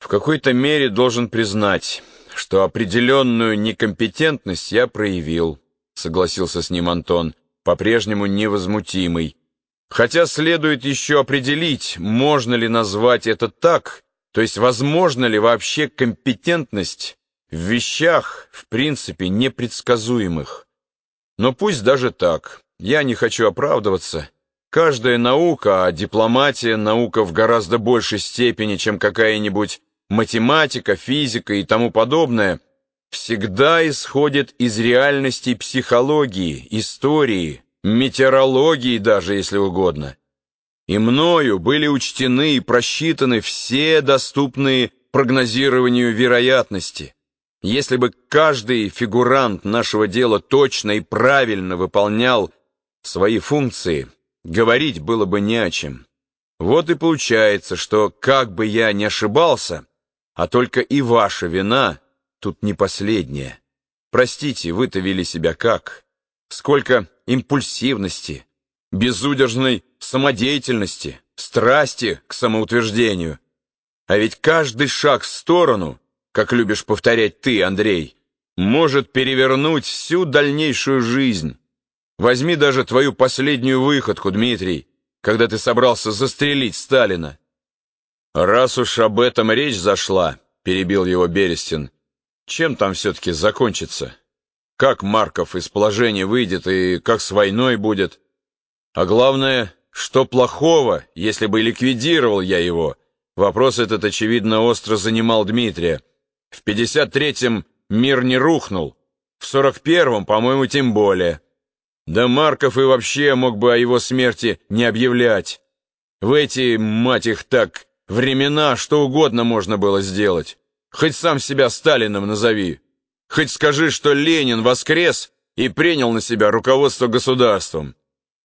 В какой-то мере должен признать, что определенную некомпетентность я проявил, согласился с ним Антон, по-прежнему невозмутимый. Хотя следует еще определить, можно ли назвать это так, то есть возможно ли вообще компетентность в вещах, в принципе, непредсказуемых. Но пусть даже так, я не хочу оправдываться. Каждая наука, а дипломатия — наука в гораздо большей степени, чем какая-нибудь математика, физика и тому подобное, всегда исходит из реальности психологии, истории, метеорологии даже, если угодно. И мною были учтены и просчитаны все доступные прогнозированию вероятности. Если бы каждый фигурант нашего дела точно и правильно выполнял свои функции, говорить было бы не о чем. Вот и получается, что, как бы я ни ошибался, а только и ваша вина тут не последняя. Простите, вы-то вели себя как? Сколько импульсивности, безудержной самодеятельности, страсти к самоутверждению. А ведь каждый шаг в сторону, как любишь повторять ты, Андрей, может перевернуть всю дальнейшую жизнь. Возьми даже твою последнюю выходку, Дмитрий, когда ты собрался застрелить Сталина. «Раз уж об этом речь зашла», — перебил его Берестин, — «чем там все-таки закончится? Как Марков из положения выйдет и как с войной будет? А главное, что плохого, если бы ликвидировал я его? Вопрос этот, очевидно, остро занимал Дмитрия. В 53-м мир не рухнул, в 41-м, по-моему, тем более. Да Марков и вообще мог бы о его смерти не объявлять. В эти, мать их так, времена что угодно можно было сделать. Хоть сам себя Сталином назови. Хоть скажи, что Ленин воскрес и принял на себя руководство государством.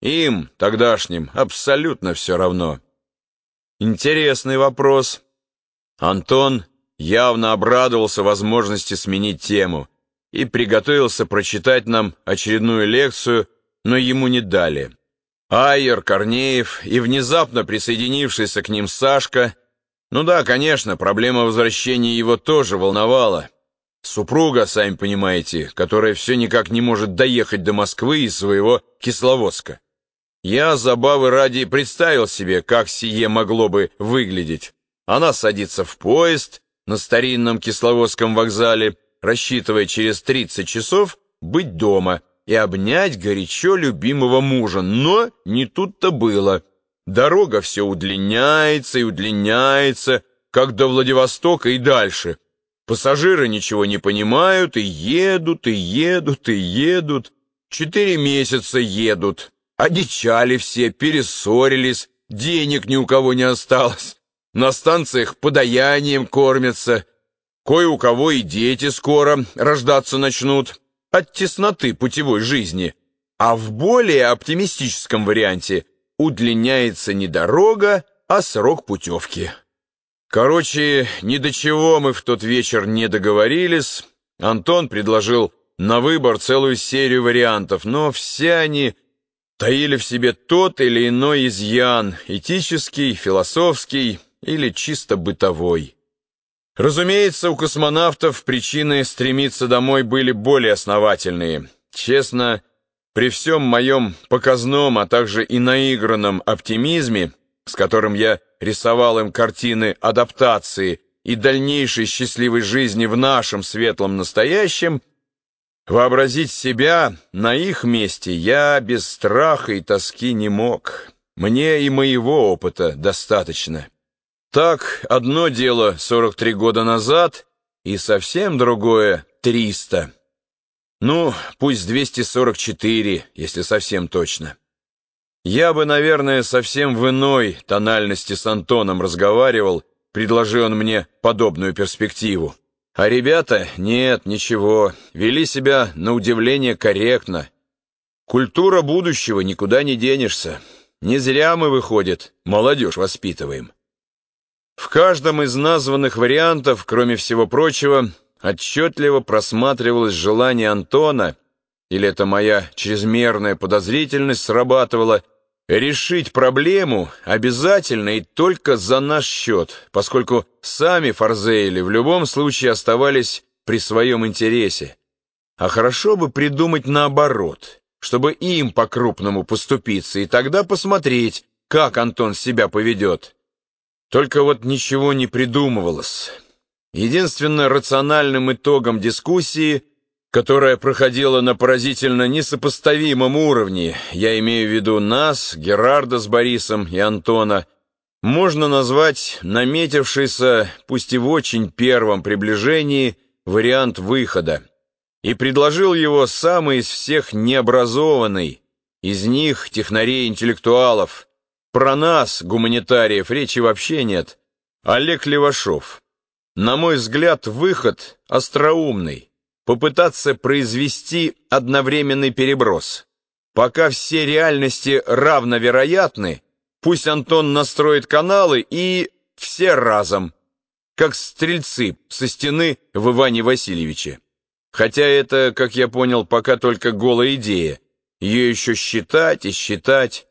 Им, тогдашним, абсолютно все равно. Интересный вопрос. Антон явно обрадовался возможности сменить тему и приготовился прочитать нам очередную лекцию, но ему не дали. Айер, Корнеев и внезапно присоединившийся к ним Сашка. Ну да, конечно, проблема возвращения его тоже волновала. Супруга, сами понимаете, которая все никак не может доехать до Москвы из своего Кисловодска. Я забавы ради представил себе, как сие могло бы выглядеть. Она садится в поезд на старинном Кисловодском вокзале, рассчитывая через 30 часов быть дома – и обнять горячо любимого мужа, но не тут-то было. Дорога все удлиняется и удлиняется, как до Владивостока и дальше. Пассажиры ничего не понимают и едут, и едут, и едут. Четыре месяца едут. Одичали все, перессорились, денег ни у кого не осталось. На станциях подаянием кормятся. Кое у кого и дети скоро рождаться начнут от тесноты путевой жизни, а в более оптимистическом варианте удлиняется не дорога, а срок путевки. Короче, ни до чего мы в тот вечер не договорились. Антон предложил на выбор целую серию вариантов, но все они таили в себе тот или иной изъян, этический, философский или чисто бытовой. Разумеется, у космонавтов причины стремиться домой были более основательные. Честно, при всем моем показном, а также и наигранном оптимизме, с которым я рисовал им картины адаптации и дальнейшей счастливой жизни в нашем светлом настоящем, вообразить себя на их месте я без страха и тоски не мог. Мне и моего опыта достаточно. Так, одно дело 43 года назад и совсем другое 300. Ну, пусть 244, если совсем точно. Я бы, наверное, совсем в иной тональности с Антоном разговаривал, предложил он мне подобную перспективу. А ребята, нет, ничего, вели себя на удивление корректно. Культура будущего, никуда не денешься. Не зря мы, выходит, молодежь воспитываем. В каждом из названных вариантов, кроме всего прочего, отчетливо просматривалось желание Антона, или это моя чрезмерная подозрительность срабатывала, решить проблему обязательно и только за наш счет, поскольку сами Фарзейли в любом случае оставались при своем интересе. А хорошо бы придумать наоборот, чтобы им по-крупному поступиться, и тогда посмотреть, как Антон себя поведет. Только вот ничего не придумывалось. Единственно рациональным итогом дискуссии, которая проходила на поразительно несопоставимом уровне, я имею в виду нас, Герарда с Борисом и Антона, можно назвать наметившийся, пусть и в очень первом приближении, вариант выхода. И предложил его самый из всех необразованный, из них технарей-интеллектуалов. Про нас, гуманитариев, речи вообще нет. Олег Левашов. На мой взгляд, выход остроумный. Попытаться произвести одновременный переброс. Пока все реальности равновероятны, пусть Антон настроит каналы и все разом, как стрельцы со стены в Иване Васильевиче. Хотя это, как я понял, пока только голая идея. Ее еще считать и считать.